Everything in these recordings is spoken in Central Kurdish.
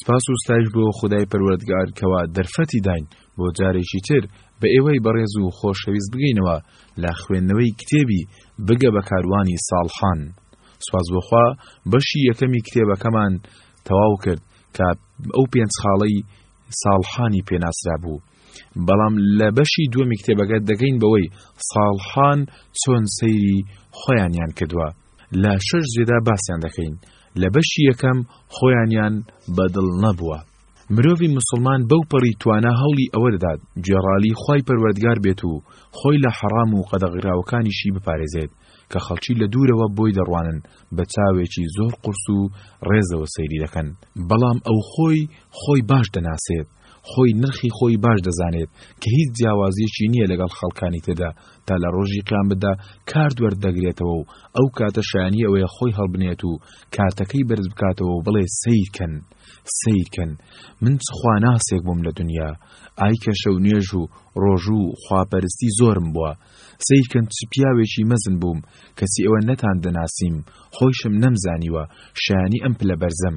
سپاس و ستایش بۆ خودای پەروەردگار کەوا دەرفەتی داین بۆ جارێکی تر بە ئێوەی بەڕێز و خۆشەویست بگەینەوە لە خوێندنەوەی کتێبی بگە بە کاروانی ساڵحان. سپاس بۆ خوا بەشی یەکەمی کتێبەکەمان تەواو کرد کە ئەو پێنج خاڵەی ساڵحانی پێ ناسرابوو. بەڵام لە بەشی دووەمی کتێبەکە دەگەین بەوەی ساڵحان چۆن سەیری خۆیانیان کردووە لە شەش جێدا باسیان دەکەین لە بەشی یەکەم خۆیانیان بەدڵ نەبووە مرۆڤی مسلمان بەو پەڕی توانا هەوڵی ئەوە دەدات گێڕالی خی پەروەردگار بێت و خۆی لە حەڕام و قەدەغراوەکانیشی بپارێزێت کە خەڵکی لە دوورەوە بۆی دەڕوانن بە چاوێکی زۆر قورس و ڕێزەوە سەیری دەکەن بەڵام ئەو خۆی خۆی باش دەناسێت خۆی نرخی خۆی باش دەزانێت کە هیچ جیاوازیەکی نیە لەگەڵ خەڵکانی تدا تا لە ڕۆژی قیامەتدا کارد وەردەگرێتەوە و ئەو کاتە شایانی ئەوەیە خۆی هەڵبنێت و کارتەکەی بەرز بکاتەوە و بڵێ سەیرکەن سەیرکەن من چ خواناسێک بووم لە دنیا ئای کە شەو نوێژ و ڕۆژوو و خواپەرستی زۆرم بووە سەیرکەن چ پیاوێکی مەزن بووم کەچی ئێوە نەتان دەناسیم خۆیشم نەمزانیوە شایانی ئەم پلە بەرزەم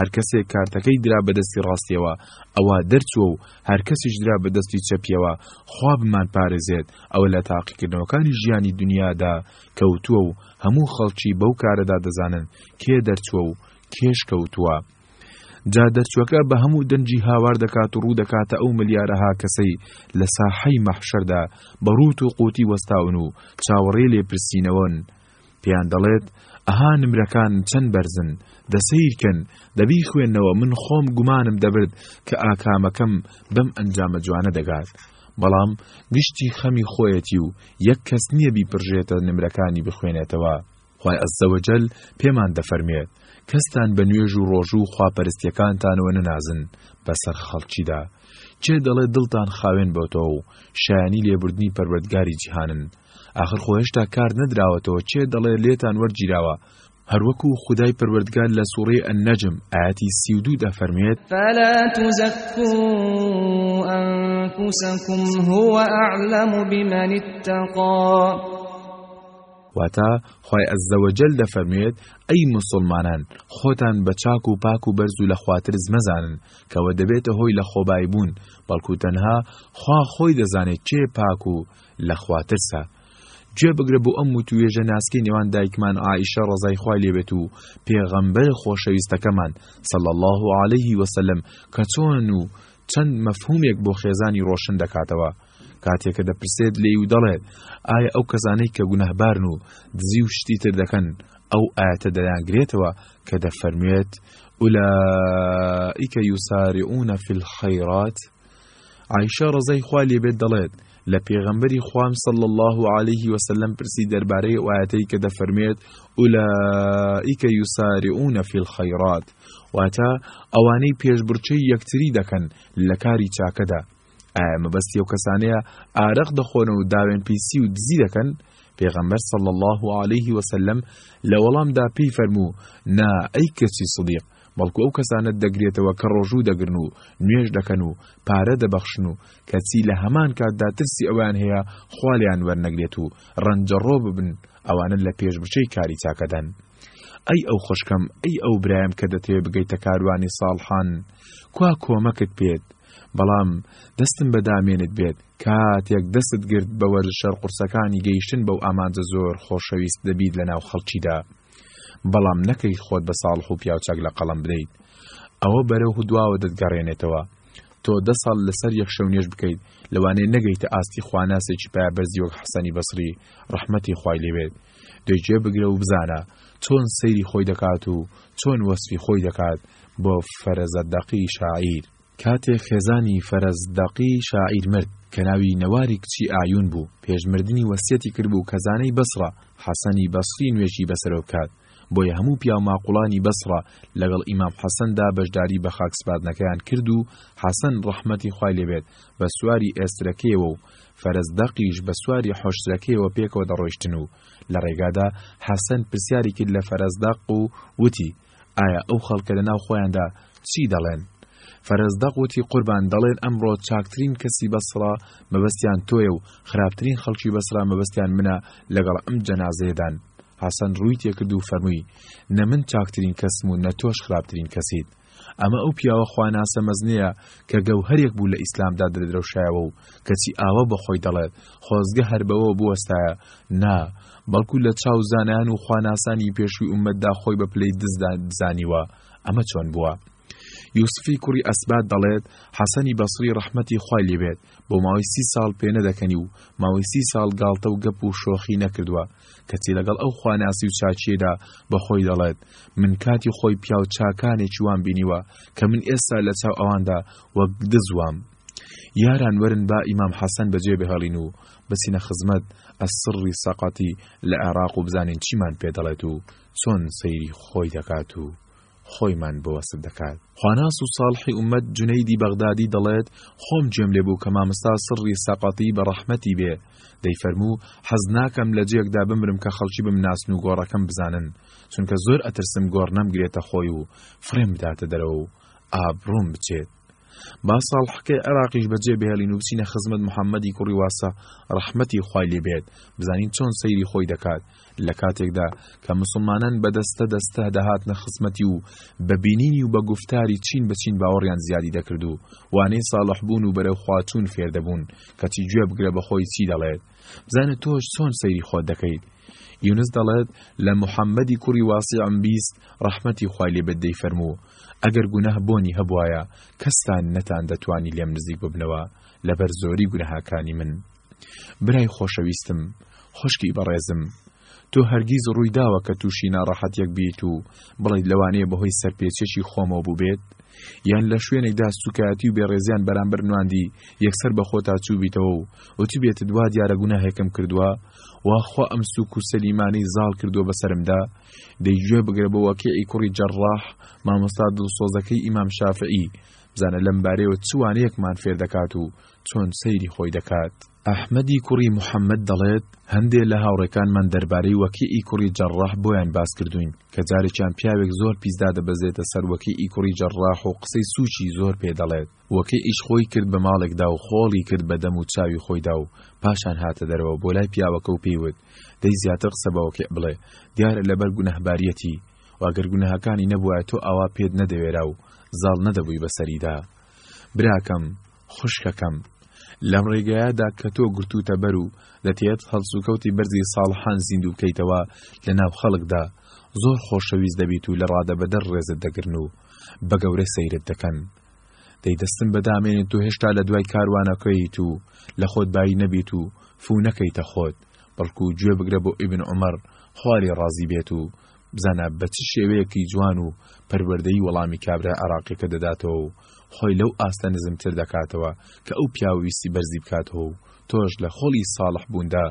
هەر کەسێک کارتەکەی درا بە دەستی ڕاستیەوە ئەوا دەرچووە و هەر کەسیش درا بە دەستی چەپیەوە خوا بمانپارێزێت ئەوە لە تاقیکردنەوەکانی ژیانی دونیادا کەوتووە و هەموو خەڵکی بەو کارەدا دەزانن کێ دەرچووە و کێش کەوتووە. جا دەرچووەکە بە هەموو دەنگی هاوار دەکات و ڕوودەکاتە ئەو ملیارەها کەسەی لە ساحەی مەحشەردا بە ڕووت و قوتی وەستاون و چاوەڕێی لێپرسینەوەن، پێیان دەڵێت، ئەها نمرەکان چەند بەرزن، دە سەیرکەن، دە بیخوێنەوە من خۆم گومانم دەبرد کە ئاکامەکەم بەم ئەنجامە جوانە دەگات، بەڵام گشتی خەمی خۆیەتی و یەک کەس نییە بیپرژێتە نمرەکانی بخوێنێتەوە. خوای عەززەوەجەل پێمان دەفەرموێت، کەستان بە نوێژ و ڕۆژوو و خواپەرستیەکانتانەوە نەنازن بەسەر خەڵکیدا، کێ دەڵێت دڵتان خاوێن بۆتەوە و شایانی لێبوردنی پەروەردگاری جیهانن، ئاخر خۆ هێشتا کارت نەدراوەتەوە چێ دەڵێ لێتان وەرگیراوە هەروەکو خودای پەروەردگار لە سوڕەی النجم ئایەتی سی و دوو دەفەرموێت فلا تزکو انفسکم هو اعلم بمن اتقا واتا خی ئەزەوەجل دەفەرموێت ئەی مسلمانان خۆتان بە چاک و پاک و بەرز و لە خواترز مەزانن کەوە دەبێتە هۆی لە خۆبای بوون بەڵکو تەنها خوا خۆی دەزانێت چێ پاک و لە خوا ترسە. گوێ بگرە بۆ ئەم وتووێژە ناسکەی نێوان دایکمان عائیشە ڕەزای خوای لێ بێت و پێغەمبەرە خۆشەویستەکەمان صلی اللە علیە وسلم کە چۆن و چەند مەفهومێک بۆ خێزانی ڕۆشن دەکاتەوە کاتێکە دەپرسێت لێی و دەڵێت ئایا ئەو کەسانەی کە گوناهبارن و دزی و شتی تر دەکەن ئەو ئاەتە دەیانگرێتەوە کە دەفەرموێت ئولائیکە یوسارعونە فی الخەیرات عائیشە ڕەزای خوا لێ بێت دەڵێت، لە پێغەمبەری خوام صلی اللە علیه وسلم پرسی دەربارەی ئەو ئایەتەی کە دەفەرمێت ئولائیک یسارعون فی الخیرات واتە ئەوانەی پێشبڕچەی یەکتری دەکەن لە کاری چاکەدا ئایا مەبەستی ئەو کەسانەیە ئارەق دەخۆن و داوێن پیسی و دزی دەکەن پێغەمبەر صلی الله عليه وسلم لە وەڵامدا پێی فەرموو نا ئەی کەچی صدیق بەڵکو ئەو کەسانەت دەگرێتەوە کە ڕۆژوو دەگرن و نوێژ دەکەن و پارە دەبەخشن و کەچی لە هەمان کاتدا ترسی ئەویان هەیە خوا لێیان وەرنەگرێت و ڕەنجەڕۆ ببن ئەوانە لە پێشبچەی کاری چاکەدان ئەی ئەو خوشکەم ئەی ئەو برایم کە دەتەوێت بگەیتە کاروانی ساڵحان کوا کۆمەکت پێت بەڵام دەستم بەدامێنت بێت کاتێک دەست گرت بە وەرزشەر قورسەکانی گەیشتن بەو ئامانجە زۆر خۆشەویست دەبیت لە ناو خەڵکیدا. بەڵام نەکەیت خۆت بە ساڵح و پیاوچاک لە قەڵەم بدەیت ئەوە بەرەو هودواوە دەتگەڕێنێتەوە تۆ دە ساڵ لەسەر یەک شەو نوێژ بکەیت لەوانەیە نەگەیتە ئاستی خواناسێکی پایەبەرزی وەک حەسەنی بەسری ڕەحمەتی خوای لێبێت دەیجێ بگرە و بزانە چۆن سەیری خۆی دەکات و چۆن وەسفی خۆی دەکات بۆ فەرەزە دەقی شاعیر کاتێ خێزانی فەرەز دەقی شاعیر مرد، کە ناوی نەواری کچی ئایون بوو، پێش مردنی وەسیەتی کردبوو کەزانەی بەسڕە حەسەنی بەسری نوێژی بەسەرەوە بکات، بۆیە هەموو پیاوماقوڵانی بەسڕە لەگەڵ ئیمام حەسەندا بەشداری بەخاکسپاردنەکەیان کرد و حەسەن ڕەحمەتی خوای لێبێت بەسواری ئێسترەکەیەوە و فەرەز دەقیش بەسواری حۆشترەکەیەوە پێکەوە دەڕۆیشتن و لەڕێگادا حەسەن پرسیاری کرد لەفەرەز دەق و وتی ئایا ئەو خەڵکە لە ناو خۆیاندا چی دەڵێن؟ فەرەز دەق وتی قوربان دەڵێن ئەمڕۆ چاکترین کەسی بەسڕا مەبەستیان تۆیە و خراپترین خەڵکی بەسڕا مەبەستیان منە لەگەڵ ئەم جەنازەیەدان. حەسەن ڕووی تێکرد و فەرمووی، نە من چاکترین کەسم و نە تۆش خراپترین کەسیت. ئەمە ئەو پیاوە خواناسە مەزنەیە کە گەوهەرێک بوو لە ئیسلامدا دەدرەوشایەوە و کەچی ئاوا بە خۆی دەڵێت، خۆزگە هەر بەوەوە بوەستایە، نا، بەڵکو لە چاو زانایان و خواناسانی پێشوی ئوممەتدا خۆی بە پلەی دزدا زانیوە، ئەمە چۆن بووە؟ یوسفی کوڕی ئەسبات دەڵێت، حەسەنی بەسری ڕەحمەتی خوای لێ بێت، بۆ ماوەی سی ساڵ پێ نەدەکەنی و ماوەی سی ساڵ گاڵتە و گەپ و شۆخی نەکردووە، کەچی لەگەڵ ئەو خواناسی و چاکییەدا بە خۆی دەڵێت، من کاتی خۆی پیاو چاکانێکی وام بینیوە، کە من ئێستا لە چاو ئەواندا وەک دز وام. یاران وەرن با ئیمام حەسەن بەجێ بهێڵین و بچینە خزمەت السری سقطی لە عێڕاق و بزانین چیمان پێ دەڵێت و چۆن سەیری خۆی دەکات و خۆیمان بۆ وەسف دەکات خواناس و ساڵحی ئومەت جونەیدی بەغدادی دەڵێت خۆم گوێم لێ بوو کە مامستا سڕی سەقەتی بە ڕەحمەتی بێ دەیفەرموو حەز ناکەم لە جێکدا بمرم کە خەڵکی بمناسن و گۆڕەکەم بزانن چونکە زۆر ئەترسم گۆڕ نەمگرێتە خۆی و فڕێم بداتە دەرەوە و ئابڕوم بچێت با ساڵحەکەی عێراقیش بەجێ بهێڵین و بچینە خزمەت محەممەدی کوڕی واسە ڕەحمەتی خوای لێ بێت، بزانین چۆن سەیری خۆی دەکات، لە کاتێکدا کە موسڵمانان بە دەستە دەستە دەهاتنە خزمەتی و بە بینینی و بە گوفتاری چین بە چین باوەڕیان زیادی دەکرد و وانەی ساڵح بوون و بەرەو خواچوون فێر دەبوون، کەچی گوێ بگرە بە خۆی چی دەڵێت، بزانە تۆش چۆن سەیری خۆت دەکەیت. یونس دەڵێت، لە محەممەدی کوڕی واسیعم بیست ڕەحمەتی خوای لێ بێت دەیفەرموو، ئەگەر گوناه بۆنی هەبوایە کەستان نەتان دەتوانی لێم نزیک ببنەوە لەبەر زۆری گونهاکانی من برای خۆشەویستم خوشکی بەڕێزم تۆ هەرگیز ڕووی داوە کە تووشی ناڕەحەتیەک بیت و بڵیت لەوانەیە بەهۆی سەرپێچێکی خۆمەوە بووبێت یان لە شوێنێکدا سوکایەتی و بێڕێزیان بەرامبەر نواندی یەکسەر بە خۆتا چووبیتەوە و وتی بێتت وا دیارە گوناهێکم کردووە واخوا ئەم سوک و سەلیمانەی زاڵ کردووە بەسرمدا دەی گوێ بگرە بە واقعی کوڕی جەڕاح مامۆستا دڵسۆزەکەی ئیمام شافعی بزانە لەم بارەیەوە چ وانەیەکمان فێر دەکات و چۆن سەیری خۆی دەکات ئەحمەدی کوڕی محەممەد دەڵێت هەندێ لە هاوڕێکانمان دەربارەی وەکیئی کوڕی جەڕاح بۆیان باس کردوین کە جارێکیان پیاوێک زۆر پیسدا دەبەزێتە سەر وەکیئی کوڕی جەڕاح و قسەی سووچی زۆر پێ دەڵێت و کەی ئیش خۆی کرد بە ماڵێکدا و خۆڵی کرد بە دەم و چاوی خۆیدا و پاشان هاتە دەرەوە بۆ لای پیاوەکە و پێی وت، دەی زیاتر قسە بە وەکیع بڵێ، دیارە لەبەر گوناهباریەتی، و ئەگەر گوناهەکانی نەبوایە تۆ ئاوا پێت نەدەوێرا و زاڵ نەدەبووی بەسەریدا. براکەم، خوشکەکەم، لەم ڕێگایەدا کە تۆ گرتووتە بەر و دەتەیەت هەڵسوکەوتی بەرزی ساڵحان زیندوو بکەیتەوە لە ناو خەڵکدا، زۆر خۆشەویست دەبیت و لە ڕادەبەدەر ڕێزت دەگرن و بە گەورە سەیرت دەکەن. دەی دەستم بە دامێنێ تۆ هێشتا لە دوای کاروانەکەیت و لە خۆت بایی نەبیت و فوو نەکەیتە خۆت بەڵکو گوێ بگرە بۆ ئیبن عومەر خوا لێ ڕازی بێت و بزانە بە چ شێوەیەکی جوان و پەروەردەی وەڵامی کابرا عێراقیەکە دەداتەوە و خۆی لەو ئاستە نزمتر دەکاتەوە کە ئەو پیاوە ویستی بەرزی بکاتەوە و تۆش لە خۆڵی ساڵح بووندا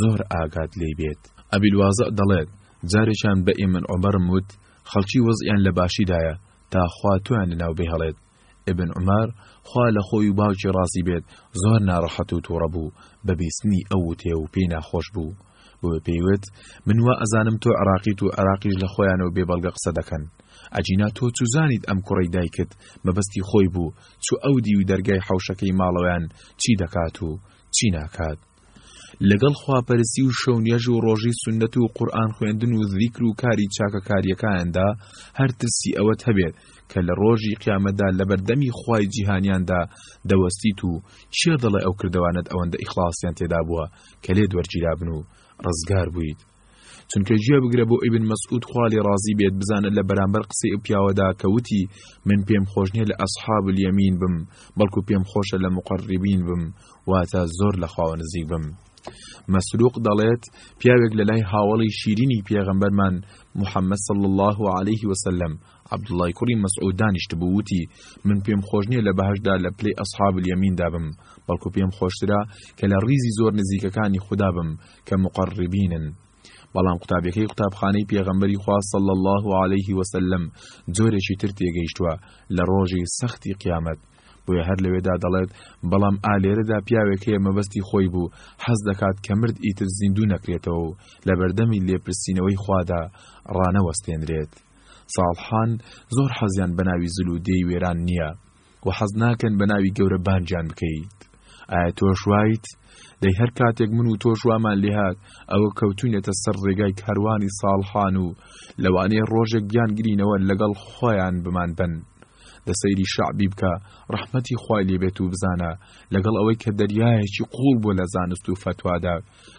زۆر ئاگات لێی بێت ئەبیلوازە دەڵێت جارێکیان بە ئیمن عومەرم وت خەڵکی وەزعیان لە باشی دایە تا خوا تۆیان لە ناو بهێڵێت، ئیبن عومەر، خوا لە خۆی و باوکی ڕازی بێت، زۆر ناڕەحەت و توڕە بوو بە بیستنی ئەو وتەیە و پێی ناخۆش بوو، بۆیە پێی وت، من وا ئەزانم تۆ عێراقیت و عێراقیش لە خۆیانەوە بێ بەڵگە قسە دەکەن، ئەگینا تۆ چوزانیت ئەم کوڕەی دایکت مەبەستی خۆی بوو، چ ئەو دیوی دەرگای حەوشەکەی ماڵەوەیان چی دەکات و چی ناکات؟ لەگەڵ خواپەرستی و شەونوێژ و ڕۆژی سونەت و قورئان خوێندن و زیکر و کاری چاکەکارییەکایاندا هەر ترسی ئەوەت هەبێت کە لە ڕۆژی قیامەتدا لەبەردەمی خوای جیهانیاندا دەوەستیت و کێ دەڵێ ئەو کردەوانەت ئەوەندە ئیخڵاسیان تێدابووە کە لێت وەرگیرابن و ڕزگار بوویت چونکە گوێ بگرە بۆ ئیبن مەسعود خوا لێ ڕازی بێت بزانە لە بەرامبەر قسەی ئەو پیاوەدا کە وتی من پێم خۆش نییە لە ئەسحاب الیمین بم بەڵکو پێم خۆشە لە مقربین بم واتە زۆر لە خواوە نزیک بم مەسروق دەڵێت پیاوێک لە لای هاوڵی شیرینی پێغەمبەرمان محەممەد صل الله عليه وسلم عەبدوڵڵای کوڕی مەسعود دانیشتبوو وتی من پێم خۆش نییە لە بەهەشدا لە پلەی ئەسحاب الیمیندا بم بەڵکو پێم خۆشترە کە لە ڕیزی زۆر نزیکەکانی خودا بم کە مقڕبینن بەڵام قوتابیەکەی قوتابخانەی پێغەمبەری خوا صلی الله عليه وسلم جۆرێکی تر تێگەیشتووە لە ڕۆژی سەختی قیامەت بۆیە هەر لەوێدا دەڵێت بەڵام ئالێرەدا پیاوێک هەیە مەبەستی خۆی بوو حەز دەکات کە مرد ئیتر زیندوو نەکرێتەوە و لە بەردەمی لێپرسینەوەی خوادا ڕانەوەستێنرێت ساڵحان زۆر حەزیان بە ناوی زل و دێی وێران نییە و حەز ناکەن بە ناوی گەورە بانگیان بکەیت ئایا تۆش وایت دەی هەر کاتێک من و تۆش وامان لێهات ئەوە کەوتونێتە سەر ڕێگای کاروانی ساڵحان و لەوانەیە ڕۆژێک بیان گرینەوە لەگەڵ خۆیان بمان بن لە سەیری شعبی بکە ڕەحمەتی خوای لێبێت و بزانە لەگەڵ ئەوەی کە دەریایەکی قوڵ بۆ لە زانست و فەتوادا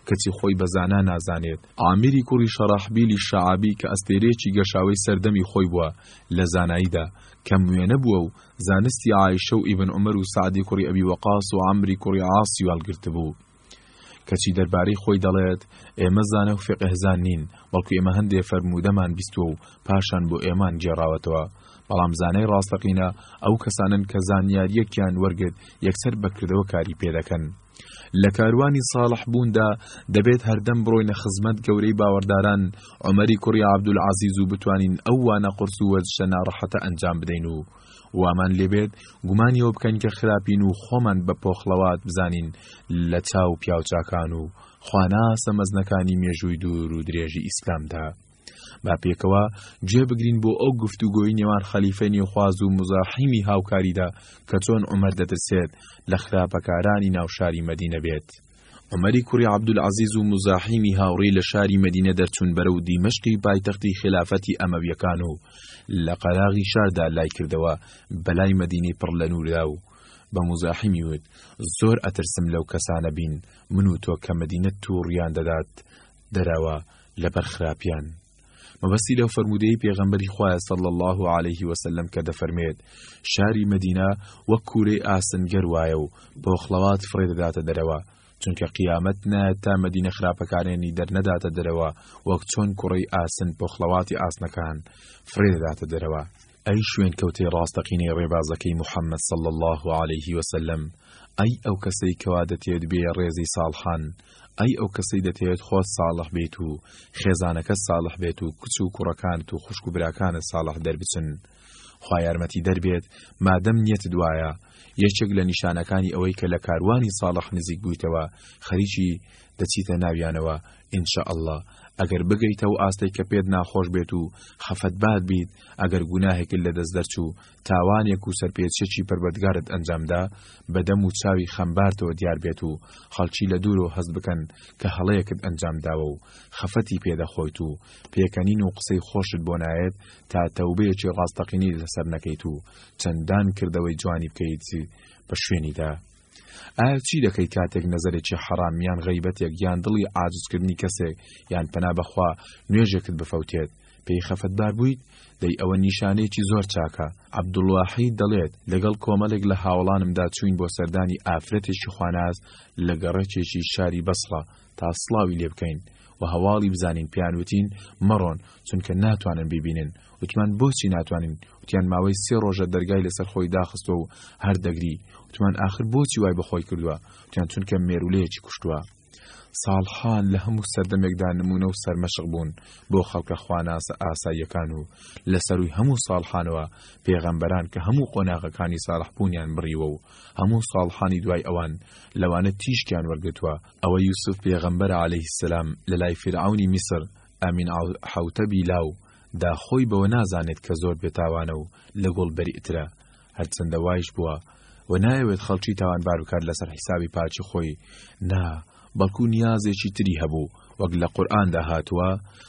کەچی خۆی بە زانا نازانێت، عامری کوڕی شەڕاحبیل الشعابی کە ئەستێرەیەکی گەشاوەی سەردەمی خۆی بووە لە زاناییدا، کەم وێنە بووە و زانستی عائیشە و ئیبن عومەر و سەعدی کوڕی ئەبی وەقاس و عەمری کوڕی عاسی وێڵگرتبوو. کەچی دەربارەی خۆی دەڵێت، ئێمە زانا و فیقهزان نین، بەڵکو ئێمە هەندێ فەرموودەمان بیستووە و پاشان بۆ ئێمان گێڕاوەتەوە. بەڵام زانای ڕاستەقینە ئەو کەسانەن کە زانیارییەکیان وەرگرت یەکسەر بە کردەوە کاری پێدەکەن. لە کاروانی ساڵح بووندا دەبێت هەردەم بڕۆینە خزمەت گەورەی باوەڕداران عومەری کوڕی عەبدولعەزیز و بتوانین ئەو وانە قورس و وەرزشە ناڕەحەتە ئەنجام بدەین و وامان لێبێت گومانی ئەوە بکەین کە خراپین و خۆمان بە پۆخڵەوات بزانین لە چاو پیاوچاکان و خواناسە مەزنەکانی مێژووی دوور و درێژی ئیسلامدا با پێکەوە گوێ بگرین بۆ ئەو گفتوگۆی نێوان خەلیفەی نێوخواز و موزاحیمی هاوکاریدا کە چۆن عومەر دەترسێت لە خراپەکارانی ناو شاری مەدینە بێت. عومەری کوڕی عەبدولعەزیز و موزاحیمی هاوڕێی لە شاری مەدینە دەرچوون بەرەو دیمەشقی پایتەختی خیلافەتی ئەمەویەکان و لە قەراغی شاردا لای کردەوە بەلای مەدینەی پڕ لە نووردا و بە موزاحیمی وت زۆر ئەترسم لەو کەسانە بین من و تۆ کە مەدینە تووڕیان دەدات دەراوە لەبەر خراپیان. مەبەستی لەو فەرموودەی پێغەمبەری خوایە صلی اللە علیه وسلم کە دەفەرمێت، شاری مەدینە وەک کوورەی ئاسنگەر وایە و پۆخڵەوات فڕێ دەداتە دەرەوە، چونکە قیامەت نایەت تا مەدینە خراپەکارێنی دەرنەداتە دەرەوە وەک چۆن کوڕەی ئاسن پۆخڵەواتی ئاسنەکان فڕێ دەداتە دەرەوە. ئەی شوێنکەوتەی ڕاستەقینەی ڕێبازەکەی محمد صلی اللە علیە وسلم، ئەی ئەو کەسەی کەوا دەتەوێت بێیە ڕێزی ساڵحان، ئەی ئەو کەسەی دەتەوێت خۆت ساڵح بیت و خێزانەکەت ساڵح بێت و کچ و کوڕەکانت و خوشک و براکانت ساڵح دەربچن خوا یارمەتیدەر بێت مادەم نیەتت وایە یەکێک لە نیشانەکانی ئەوەی کە لە کاروانی ساڵح نزیک بوویتەوە خەریکی دەچیتە ناویانەوە ان شاء اللە ئەگەر بگەیتە ئەو ئاستەی کە پێت ناخۆش بێت و خەفەتبات بیت ئەگەر گوناهێکت لە دەست دەرچوو تاوانێک و سەرپێچیەکی پەروەردگارت ئەنجام دا بە دەم و چاوی خەمبارتەوە دیار بێت و خەڵکی لە دوورەوە هەست بکەن کە هەڵەیەکت ئەنجام داوە و خەفەتی پێ دەخۆیت و پێکەنین و قسەی خۆشت بۆ نایەت تا تەوبەیەکی ڕاستەقینەی لەسەر نەکەیت و چەندان کردەوەی جوانی بکەیت بە شوێنیدا ئایا چی دەکەی کاتێک نەزەرێکی حەڕام یان غەیبەتێک یان دڵی عاجزکردنی کەسێک یان پەنا بە خوا نوێژێکت بفەوتێت پێی خەفەتبار بوویت؟ دەی ئەوە نیشانەیەکی زۆر چاکە. عەبدولواحید دەڵێت، لەگەڵ کۆمەڵێک لە هاوەڵانمدا چووین بۆ سەردانی ئافرەتێکی خواناس لە گەڕەکێکی شاری بەسڕە، تا سڵاوی لێ بکەین و هەواڵی بزانین پێیان وتین، مەڕۆن، چونکە ناتوانن بیبینن، وتمان، بۆچی ناتوانین، وتیان، ماوەی سێ ڕۆژە دەرگای لەسەر خۆی داخستووە و هەر دەگری، وتمان، ئاخر بۆچی وای بە خۆی کردووە، وتیان، چونکە مێروولەیەکی کوشتووە. ساڵحان لە هەموو سەردەمێکدا نموونە و سەرمەشق بوون بۆ خەڵکە خواناسە ئاساییەکان و لە سەرووی هەموو ساڵحانەوە پێغەمبەران کە هەموو قۆناغەکانی ساڵحبوونیان بڕیوە و هەموو ساڵحانی دوای ئەوان لەوانە تیشکیان وەرگرتووە ئەوە یوسف پێغەمبەرە علیە السلام لەلای فیرعەونی میسر، امین عل حوتبی لاو، دا خۆی بەوە نازانێت کە زۆر بێتاوانە و لە گوڵ بەریئترە، هەرچەندە وایش بووە، وە نایەوێت خەڵکی تاوانبار بکات لەسەر حیسابی پاکی خۆی، نا، بەڵکو نیازێکی تری هەبوو، وەک لە قورئاندا هاتووە،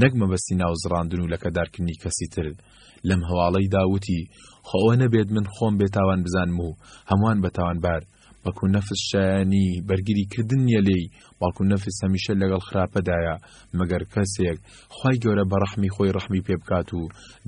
نەک مەبەستی ناوزڕاندن و لەکەدارکردنی کەسی تر، لەم هەواڵەیدا وتی، خۆ ئەوە نەبێت من خۆم بێ تاوان بزانم و هەموان بە تاوانبار، بەڵکو نەفس شایانی بەرگری کردن نیە لێی، بەڵکو نەفس هەمیشە لەگەڵ خراپەدایە، مەگەر کەسێک خوای گەورە بە ڕەحمی خۆی ڕەحمی پێ بکات و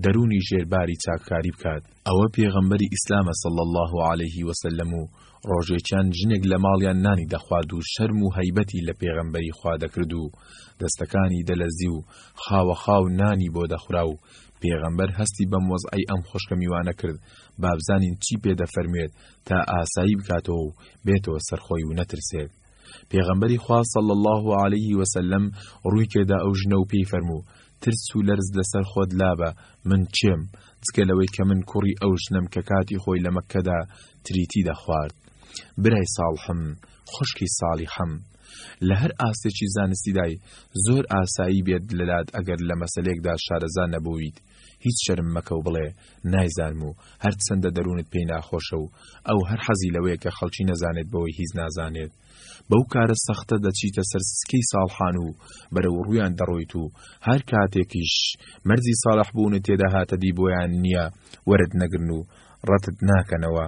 دەرونی ژێرباری چاککاری بکات. ئەوە پێغەمبەری ئیسلامە صلی اللە علیه وسلم و ڕۆژێکیان ژنێک لە ماڵیان نانی دەخوارد و شەرم و هەیبەتی لە پێغەمبەری خوا دەکرد و دەستەکانی دەلەزی و خاوە خاو نانی بۆ دەخورا و پێغەمبەر هەستی بەم وەزعەی ئەم خوشکە میوانە کرد بابزانین چی پێ دەفەرموێت تا ئاسایی بکاتەوە و بێتەوە سەرخۆی و نەترسێت پێغەمبەری خوا صلی الله علیه وسلم ڕووی کێدا ئەو ژنە و پێی فەرموو ترس و لەرز لەسەر خۆت لابە من چێم جگە لەوەی کە من کوڕی ئەو ژنم کە کاتی خۆی لە مەککەدا تریتی دەخوارد. برای ساڵحم، خوشکی ساڵیحم. لە هەر ئاستێکی زانستیدای، زۆر ئاسایی بێت لەلات ئەگەر لە مەسەلێکدا شارەزا نەبوویت، هیچ شەرم مەکە و بڵێ، نایزانم و هەرچەندە دەروونت پێی ناخۆشە و ئەو هەر حەزی لەوەیە کە خەڵکی نەزانێت بەوەی هیچ نازانێت. بەو کارە سەختە دەچیتە سەر سکەی ساڵحان و بەرەوڕوویان دەڕۆیت و هەر کاتێکیش مەرجی ساڵح بوونت تێدا هاتەدی بۆیان نییە وەرت نەگرن و ڕەتت ناکەنەوە.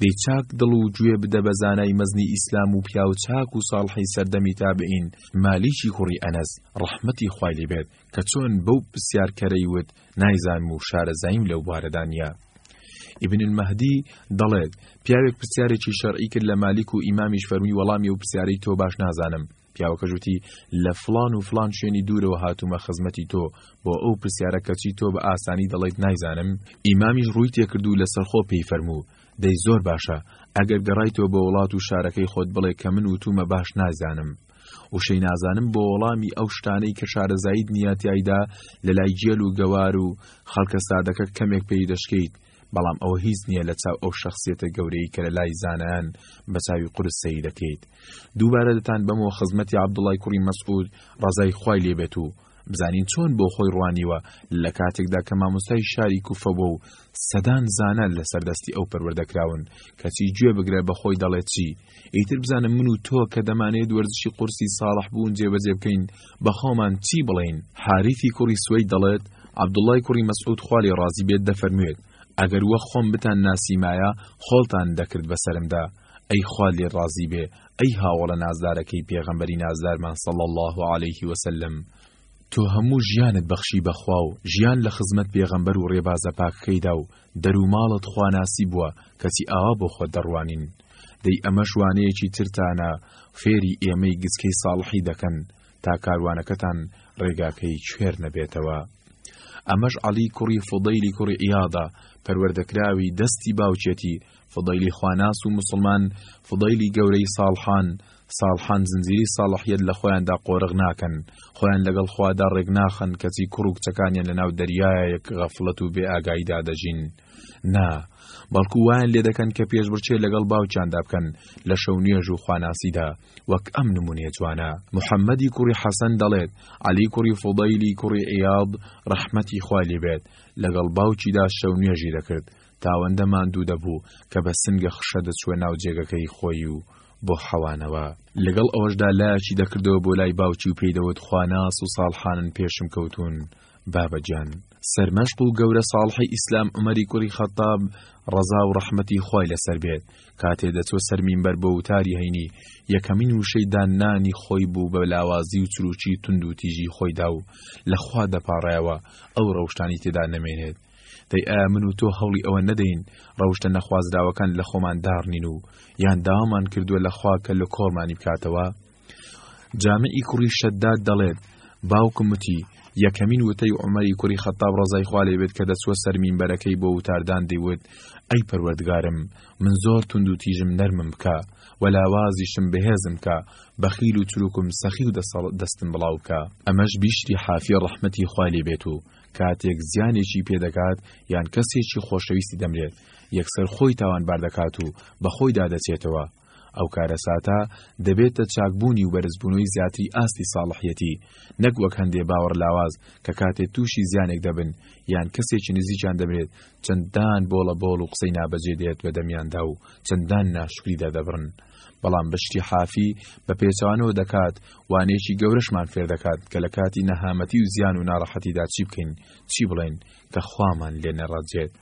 دەی چاک دڵ و گوێ بدە بە زانای مەزنی ئیسلام و پیاو چاک و ساڵحی سەردەمی تابعین مالیکی کوڕی ئەنەس ڕەحمەتی خوای لێ بێت کە چۆن بەو پرسیارکەرەی وت نایزانم و شارەزاییم لەو بارەدا نییە. ئیبن المەهدی دەڵێت پیاوێک پرسیارێکی شەرعی کرد لە مالیک و ئیمامیش فەرمی وەڵامی ئەو پرسیارەی تۆ باش نازانم. پیاوەکەش وتی، لە فڵان و فڵان شوێنی دوورەوە هاتوومە خزمەتی تۆ، بۆ ئەو پرسیارە کەچی تۆ بە ئاسانی دەڵێیت نایزانم؟ ئیمامیش ڕووی تێ کرد و لەسەرخۆ پێی فەرموو، دەی زۆر باشە، ئەگەر گەڕایتەوە بۆ وڵات و شارەکەی خۆت بڵێ کە من وتوومە باش نایزانم. وشەی نازانم بۆ وەڵامی ئەو شتانەی کە شارەزاییت نییە تیایدا، لەلای گێل و گەوار و خەڵکە سادەکە کەمێک پێی دەشکێیت، بەڵام ئەوە هیچ نییە لە چاو ئەو شەخسیەتە گەورەی کە لە لای زانایان بە چاوی قورس سەیری دەکەیت دووبارە دەتان بەمەوە خزمەتی عەبدوڵای کوڕی مەسعود ڕەزای خوای لێ بێت و بزانین چۆن بۆ خۆی ڕوانیوە لە کاتێکدا کە مامۆستای شاری کوفە بۆ و سەدان زانە لە سەردەستی ئەو پەروەردەکراون کەچی گوێ بگرە بە خۆی دەڵێت چی ئیتر بزانم من و تۆ کە دەمانێت وەرزشی قورسی ساڵح بوون جێبەجێ بکەین بە خۆمان چی بڵێین؟ حاریثی کوڕی سوەید دەڵێت، عەبدوڵڵای کوڕی مەسعود خوا لێی ڕازی بێت دەفەرموێت، ئەگەر وەک خۆم بتان ناسیمایە خۆڵتان دەکرد بە سەرمدا، ئەی خوات لێت ڕازی بێ، ئەی هاوەڵە نازدارەکەی پێغەمبەری نازدارمان صلی اللە علیە وسلم، تۆ هەموو ژیانت بەخشی بە خوا و ژیان لە خزمەت پێغەمبەر و ڕێبازە پاکەکەیدا و دەرو ماڵت خواناسی بوە کەچی ئاوا بۆ خۆت دەڕوانین دەی ئەمەش وانەیەکی ترتانە فێری ئێمەی گچکەی ساڵحی دەکەن تا کاروانەکەتان ڕێگاکەی کوێر نەبێتەوە ئەمەش عەلی کوڕی فوضەیلی کوڕی عیاضە پەروەردەکراوی دەستی باوکێتی فوضەیلی خواناس و موسڵمان، فوضەیلی گەورەی ساڵحان، ساڵحان زنجیری ساڵحیەت لە خۆیاندا قۆرغ ناکەن، خۆیان لەگەڵ خوادا ڕێک ناخەن کەچی کوڕ و کچەکانیان لەناو دەریایەک غەفڵەت و بێ ئاگاییدا دەژین. نا، بەڵکو وایان لێ دەکەن کە پێشبڕکێ لەگەڵ باوکیاندا بکەن لە شەو نوێژ و خواناسیدا، وەک ئەم نمونەیە جوانە. محەممەدی کوڕی حەسەن دەڵێت، عەلی کوڕی فوضەیلی کوڕی عیاض ڕەحمەتی خوا لێ بێت، لەگەڵ باوکیدا شەو نوێژی دەکرد، تاوەندە ماندوو دەبوو کە بە سنگە خشە دەچووە ناو جێگەکەی خۆی و بۆ حەوانەوە. لەگەڵ ئەوەشدا لایەکی دەکردەوە بۆ لای باوکی و پێی دەوت خواناس و ساڵحانن پێشم کەوتوون بابە گیان. سەرمەشق و گەورە ساڵحی ئیسلام عومەری کوڕی خەتاب ڕەزا و ڕەحمەتی خوای لەسەر بێت، کاتێ دەچووە سەر مینبەر بۆ وتاری هەینی، یەکەمین وشەی داننانی خۆی بوو بە لاوازی و چرووکی توندوتیژی خۆیدا و لە خوا دەپاڕایەوە ئەو ڕەوشتانی تێدا نەمێنێت، دەی ئایا من و تۆ هەوڵی ئەوە نەدەین ڕەوشتە نەخوازراوەکان لە خۆمان داڕنین و یان داوامان کردووە لە خوا کە لە کۆڵمانی بکاتەوە جامعی کوڕی شەداد دەڵێت باوکم وتی یەکەمین وتەی عمەری کوری خەتاب ڕزای خوا لێبێت کە دەسوە سەرمین بەرەکەی بۆ وتاردان دیوت ئەی پەروەردگارم من زۆر تونند و تیژم نەرمم بکە وەلاوازیشم بەهێزم کە بەخیل و چروکم سەخی و دەستم بڵاو بکە ئەمەش بیشتی حافی ڕەحمەتی خوا لێبێت و کاتێک زیانێکی پێ دەگات یان کەسێکی خۆشەویستی دەمرێت، یەکسەر خۆی تاوانبار دەکات و بە خۆیدا دەچێتەوە. ئەو کارەساتە دەبێتە چاکبوونی و بەرزبوونەوەی زیاتری ئاستی ساڵحیەتی، نەک وەک هەندێ باوەڕ لاواز کە کاتێ تووشی زیانێک دەبن یان کەسێکی نزیکیان دەمرێت چەندان بۆڵەبۆڵ و قسەی نابەجێ دێت بە دەمیاندا و چەندان ناشکری دەردەبڕن. بەڵام بەشتی حافی بە پێچەوانەوە دەکات وانەیەکی گەورەشمان فێر دەکات کە لە کاتی نەهامەتی و زیان و ناڕەحەتیدا چی بکەین چی بڵێن کە خوامان لێ نەڕەجێت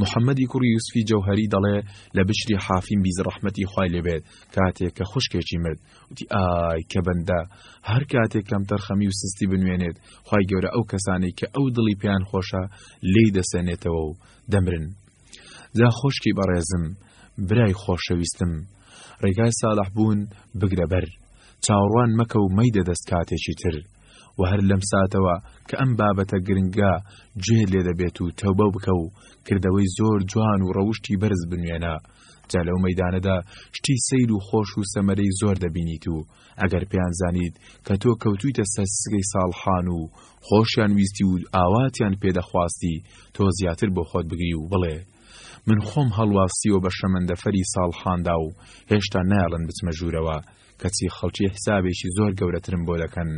محەممەدی کوڕی یوسفی جەوهری دەڵێ لە بشری حافیم بیز ڕەحمەتی خوای لێبێت کاتێک کە خوشکێکی مرد وتی ئای کە بەندە هەر کاتێک کەم تەرخەمی و سستی بنوێنێت خی گەورە ئەو کەسانەی کە ئەو دڵی پێیان خۆشە لی دەسێنێتەوە و دەمرن جا خۆشکی بەڕێزم، برای خۆشەویستم، ڕێگای ساڵح بوون بگرە بەر، چاوڕوان مەکە و مەیدە دەست کاتێکی تر، وە هەر لەم ساتەوە کە ئەم بابەتە گرنگە گوێ لێ دەبێت و تەوبە بکە و کردەوەی زۆر جوان و ڕەوشتی بەرز بنوێنە، جا لەو مەیدانەدا شتی سەیر و خۆش و سەمەرەی زۆر دەبینیت و ئەگەر پێیان زانیت کە تۆ کەوتویتە سەر سگەی ساڵحان و خۆشیان ویستی و ئاواتیان پێ دەخواستی تۆ زیاتر بۆ خۆت بگری و بڵێ من خۆم هەڵواسیوە بە شەمەندەفەری ساڵحاندا و هێشتا نایەڵن بچمە ژوورەوە کەچی خەڵکی حسابێکی زۆر گەورەترم بۆ دەکەن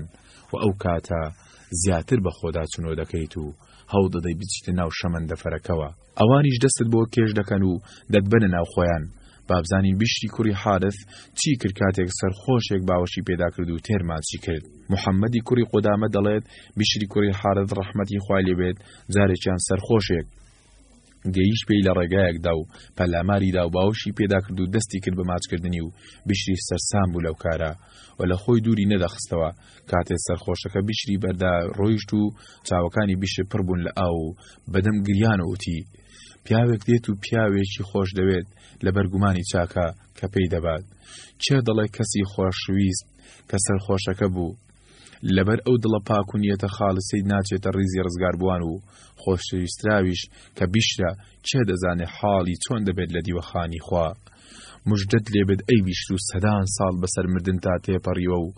و ئەو کاتە زیاتر بە خۆدا چنۆ دەکەیت و هەوڵ دەدەی بچیتە ناو شەمەندەفەرەکەوە. ئەوانیش دەستت بۆ کێش دەکەن و دەتبەنە ناو خۆیان، بابزانین بیشری کوڕی حارث چی کرد کاتێک سەرخۆشێک باوەشی پێدا کرد و تێرمان چی کرد، محمدی کوڕی قودامە دەڵێت بیشری کوڕی حارث ڕەحمەتی خوای لێ بێت جارێکیان سەرخۆشێک گەیشت پێی لە ڕێگایەکدا و پەلاماری دا و باوەشی پێدا کرد و دەستی کرد بە ماچکردنی و بیشری سەرسام بوو لەو کارە و لە خۆی دووری نەدەخستەوە کاتێ سەرخۆشەکە بیشری بەردا ڕۆیشت و چاوەکانی بیشر پڕ بوون لە ئاو و بەدەم گریان و وتی پیاوێک دێت و پیاوێکی خۆش دەوێت لە بەرگومانی چاکە کە پێی دەبات چێ دەڵێ کەسی خۆشویست کە سەرخۆشەکە بوو لەبەر ئەو دڵە پاکونیەتە خاڵسەی ناچێتە ڕیزی ڕزگاربووان و خۆشویستراویش کە بیشرە چێ دەزانێ حاڵی چۆن دەبێت لە دیوەخانی خوا مژدەت لێبێت ئەی بیست و سەدان ساڵ بەسەر مردنتا تێپەڕیوە و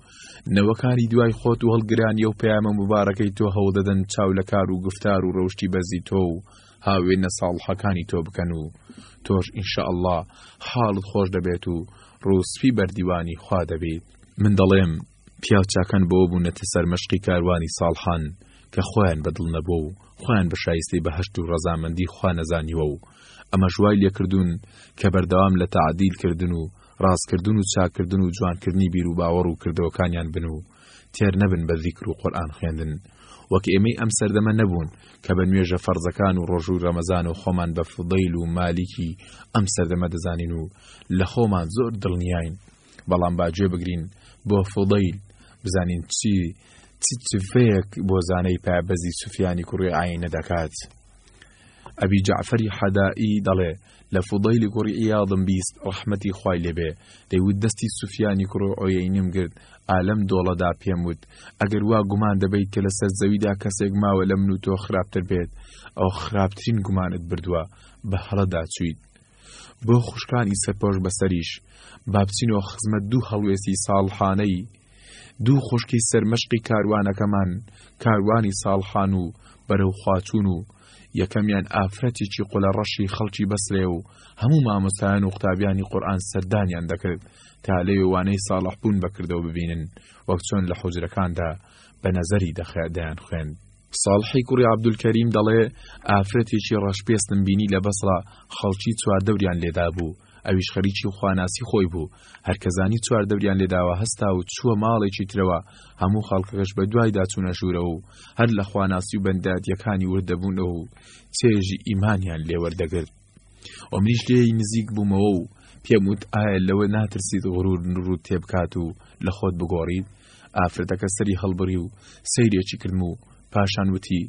نەوەکانی دوای خۆت و هەڵگرانی و پەیامە مبارەکەی تۆ هەوڵدەدەن چاو لە کار و گفتار و ڕەوشی بەرزی تۆ و هاوێنە ساڵحەکانی تۆ بکەن و تۆش ئینشاءاللە حاڵت خۆش دەبێت و ڕووسپی بەردیوانی خوا دەبیت من دەڵێم پیاو چاکان بەوە بوونەتە سەرمەشقی کاروانی ساڵحان کە خۆیان بە دڵ نەبووە و خۆیان بە شایستەی بەهەشت و ڕەزامەندی خوا نەزانیوە و ئەمەش وای لێکردوون کە بەردەوام لە تەعدیل کردن و ڕاستکردن و چاکردن و جوانکردنی بیر و باوەڕ و کردەوەکانیان بن و تێر نەبن بە ذیکر و قورئان خوێندن وەک ئێمەی ئەم سەردەمە نەبوون کە بە نوێژە فەرزەکان و ڕۆژووی ڕەمەزان و خۆمان بە فودەیل و مالیکی ئەم سەردەمە دەزانین و لە خۆمان زۆر دڵنیاین بەڵام با جێ بگرین بۆ فودەیل بزانین چی چ چڤەیەک بۆ زانەی پابەزی سوفیانی کوڕی ئاینە دەکات ئەبی جعفری حەدائی دەڵێ لە فودەیلی کوڕی ئیاڵم بیست ڕەحمەتی خوای لێبێ دەیوت دەستی سوفیانی کوڕ ئۆیەینیم گرت ئالەم دۆڵەدا پێم وت ئەگەر وا گومان دەبیت کە لەسەر زەویدا کەسێک ماوە لە من و تۆ خراپتر بێت ئەو خراپترین گومانت بردووە بە هەڵەدا چویت بۆ خوشکانی سەرپۆش بەسەریش، با بچینەوە خزمەت دوو هەڵوێستی ساڵحانەی دوو خوشکی سەرمەشقی کاروانەکەمان، کاروانی ساڵحان و بەرەو خواچوون و یەکەمیان ئافرەتێکی قولەڕەشی خەڵکی بەسرەیە و هەموو مامۆستایان و قوتابیانی قورئان سەردانیان دەکرد تا لەوێ وانەی ساڵح بوون بەکردەوە ببینن وەک چۆن لە حوجرەکاندا بە نەزەری دەیانخوێند. ساڵحی کوڕی عەبدولکەریم دەڵێ، ئافرەتێکی ڕەشپێستم بینی لە بەسڕە، خەڵکی چواردەوریان لێدابوو، ئەویش خەریکی خواناسی خۆی بوو، هەر کە زانی چواردەوریان لێداوە هەستا و چووە ماڵێکی ترەوە، هەموو خەڵکەکەش بەدوایدا چوونە ژوورەوە و هەر لە خواناسی و بەندادییەکانی ورد دەبوونەوە و چێژی ئیمانیان لێ وەردەگرت. ئۆمریش لێی نزیک بوومەوە و پێم وت ئایا لەوە ناترسیت غرور نڕوت تێبکات و لە خۆت بگۆڕیت ئافرەتەکە سەری هەڵبڕی و سەیرێکی کردم و پاشان وتی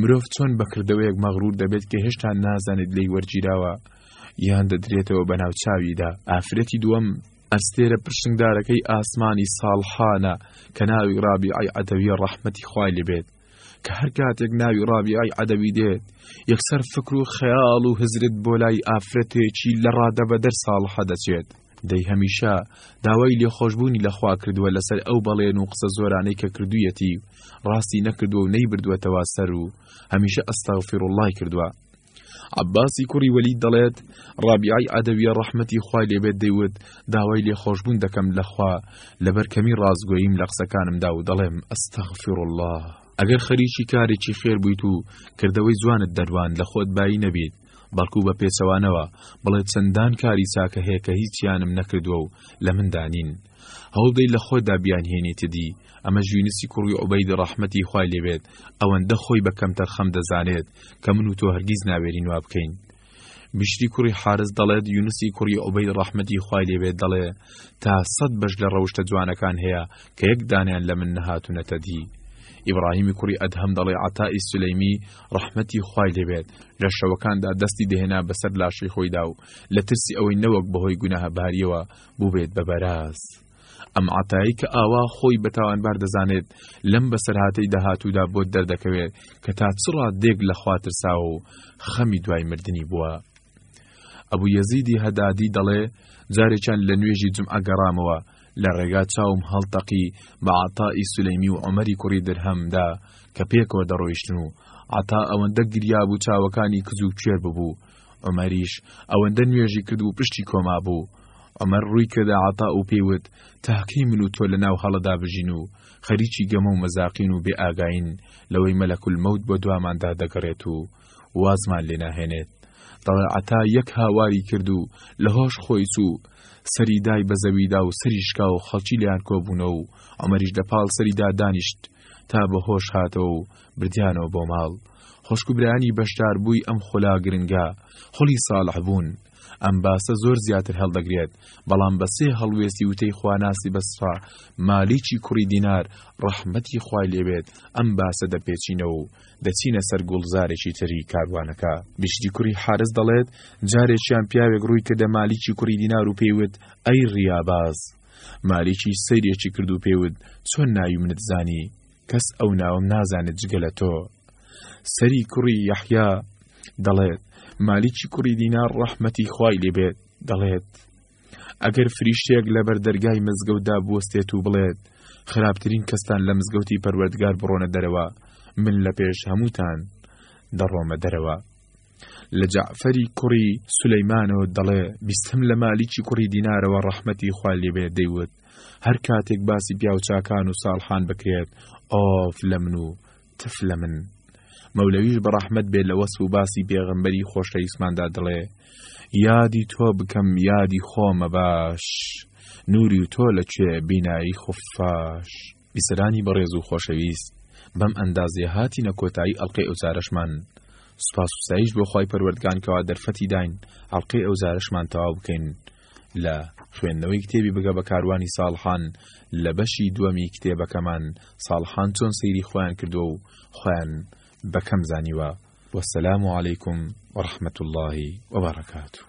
مرۆڤ چۆن بەکردەوەیەک مەغرور دەبێت کە هێشتا نازانێت لێی وەرگیراوە یان دەدرێتەوە بە ناوچاویدا ئافرەتی دووەم ئەستێرە پرشنگدارەکەی ئاسمانی ساڵحانە کە ناوی ڕابی ئای عەدەویە ڕەحمەتی خوای لێبێت کە هەر کاتێک ناوی ڕابیای عەدەوی دێت یەکسەر فکر و خەیاڵ و هزرت بۆ لای ئافرەتێکی لە ڕادە بە دەر ساڵحە دەچێت دەی هەمیشە داوای لێخۆشببوونی لەخوا کردووە لەسەر ئەو بەڵێن و قسە زۆرانەی کە کردوویەتی ڕاستی نەکردووە و نەیبردووەتەوە سەر و هەمیشە ئەستاو فیڕوڵای کردووە عەباسی کوڕی وەلید دەڵێت ڕابیعی عەدەویە ڕەحمەتی خوای لێبێت دەیوت داوای لێخۆشبوون دەکەم لەخوا لەبەر کەمی ڕاستگۆییم لە قسەکانمدا و دەڵێم ئەستەغفراللە ئەگەر خەریکی کارێکی خێر بوویت و کردەوەی جوانت دەروان لە خۆت بایی نەبیت بەڵکو بە پێچەوانەوە بڵێ چەندان کاری چاکە هەیە کە هیچیانم نەکردووە و لە مندا نین هەوڵدەی لە خۆتدا بیانهێنیتە دی، ئەمەش یونسی کوڕی عوبەیدی ڕەحمەتی خوای لێ بێت ئەوەندە خۆی بە کەمتەرخەم دەزانێت کە من و تۆ هەرگیز ناوێرین وا بکەین. بشری کوڕی حارس دەڵێت یونسی کوڕی عوبەید ڕەحمەتی خوای لێ بێت دەڵێ تا سەد بەش لە ڕەوشتە جوانەکان هەیە کە یەک دانیان لە من نەهاتوونەتە دی. ئیبراهیمی کوڕی ئەدهەم دەڵێ عەتائی سولەیمی ڕەحمەتی خوای لێ بێت لە شەوەکاندا دەستی دەهێنا بەسەر لاشەی خۆیدا و لە ترسی ئەوەی نەوەک بەهۆی گوناهباریەوە بووبێت بە بەراز. ئەم عەتای کە ئاوا خۆی بە تاوانبار دەزانێت لەم بەسەرهاتەی داهاتوودا بۆت دەردەکەوێت کە تا چ ڕاددێک لە خوا ترساوە و خەمی دوای مردنی بووە. ئەبوو یەزیدی هەدادی دەڵێ جارێکیان لە نوێژی جمعە گەڕامەوە لە ڕێگا چاوم هەڵتەقی بە عەتائی سولەیمی و عەمەری کوڕی درهەمدا کە پێکەوە دەڕۆیشتن و عەتا ئەوەندە گریا بوو چاوەکانی کز و کوێر ببوو عومەریش ئەوەندە نوێژی کرد و پشتی کۆما بوو. عومەر ڕووی کردە عەتا و پێی وت، تاکەی من و تۆ لە ناو هەڵەدا بژین و خەریکی گەمە و مەزاقین و بێ ئاگاین لەوەی مەلەکولمەوت بە دواماندا دەگەڕێت و وازمان لێ ناهێنێت. دەڵێ عەتا یەک هاواری کرد و لە هۆش خۆی چوو، سەری دای بە زەویدا و سەری شکا و خەڵکی لێیان کۆبوونەوە و عومەریش لە پاڵ سەریدا دانیشت تا بە هۆش هاتەوە و بردیانەوە بۆ ماڵ خوشک و برانی بەشدار بووی ئەم خولا گرنگە خولی ساڵح بوون ئەم باسە زۆر زیاتر هەڵدەگرێت بەڵام بە سێ هەڵوێستی وتەی خواناسی بەسڕا مالیکی کوڕی دینار ڕەحمەتی خوای لێبێت ئەم باسە دەپێچینە و دەچینە سەر گوڵزارێکی تری کاروانەکە بشتی کوڕی حارس دەڵێت جارێکیان پیاوێک ڕووی کردە مالیکی کوڕی دینار و پێیوت ئەی ڕیاباز مالیکی سەیرێکی کرد و پێوت چۆن ناوی منت زانی کەس ئەو ناوەم نازانێت جگە لە تۆ سەری کوڕی یەحیا دەڵێت مالیکی کوڕی دینار ڕەحمەتی خوای لێبێت دەڵێت ئەگەر فریشتێک لە بەردەرگای مزگەوتدا بوەستێت و بڵێت خراپترین کەستان لە مزگەوتی پەروەردگار بڕۆنە دەرەوە من لە پێش هەمووتان دەڕۆمە دەرەوە لە جعفەری کوڕی سولەیمانەوە دەڵێ بیستم لە مالیکی کوڕی دینارەوە ڕەحمەتی خوال لێبێ دەیوت هەر کاتێک باسی پیاوچاکان و ساڵحان بکرێت ئۆف لە من و تف لە من مەولەویش بەڕەحمەت بێت لە وەسف و باسی پێغمبەری خۆشەویستماندا دڵێ یادی تۆ بکەم یادی خۆمە باش نوری و تۆ لە کوێ بینایی خفاش بیسەرانی بەڕێز و خۆشەویست بەم ئەندازەیە هاتینە کۆتایی ئەڵقەی ئەوجارەشمان سوپاس و ستایش بۆ خوای پەروەردگان کەوا دەرفەتی داین ئەڵقەی ئەوجارەشمان تەواو بکەین لە خوێندنەوەی کتێبی بگە بە کاروانی ساڵحان لە بەشی دووەمی کتێبەکەمان ساڵحان چۆن سەیری خۆیان کردووە و خۆیان بەکەم زانیوە وەسەلام و عەلەیکم وەڕەحمەت اللهی وبەڕەکاتوو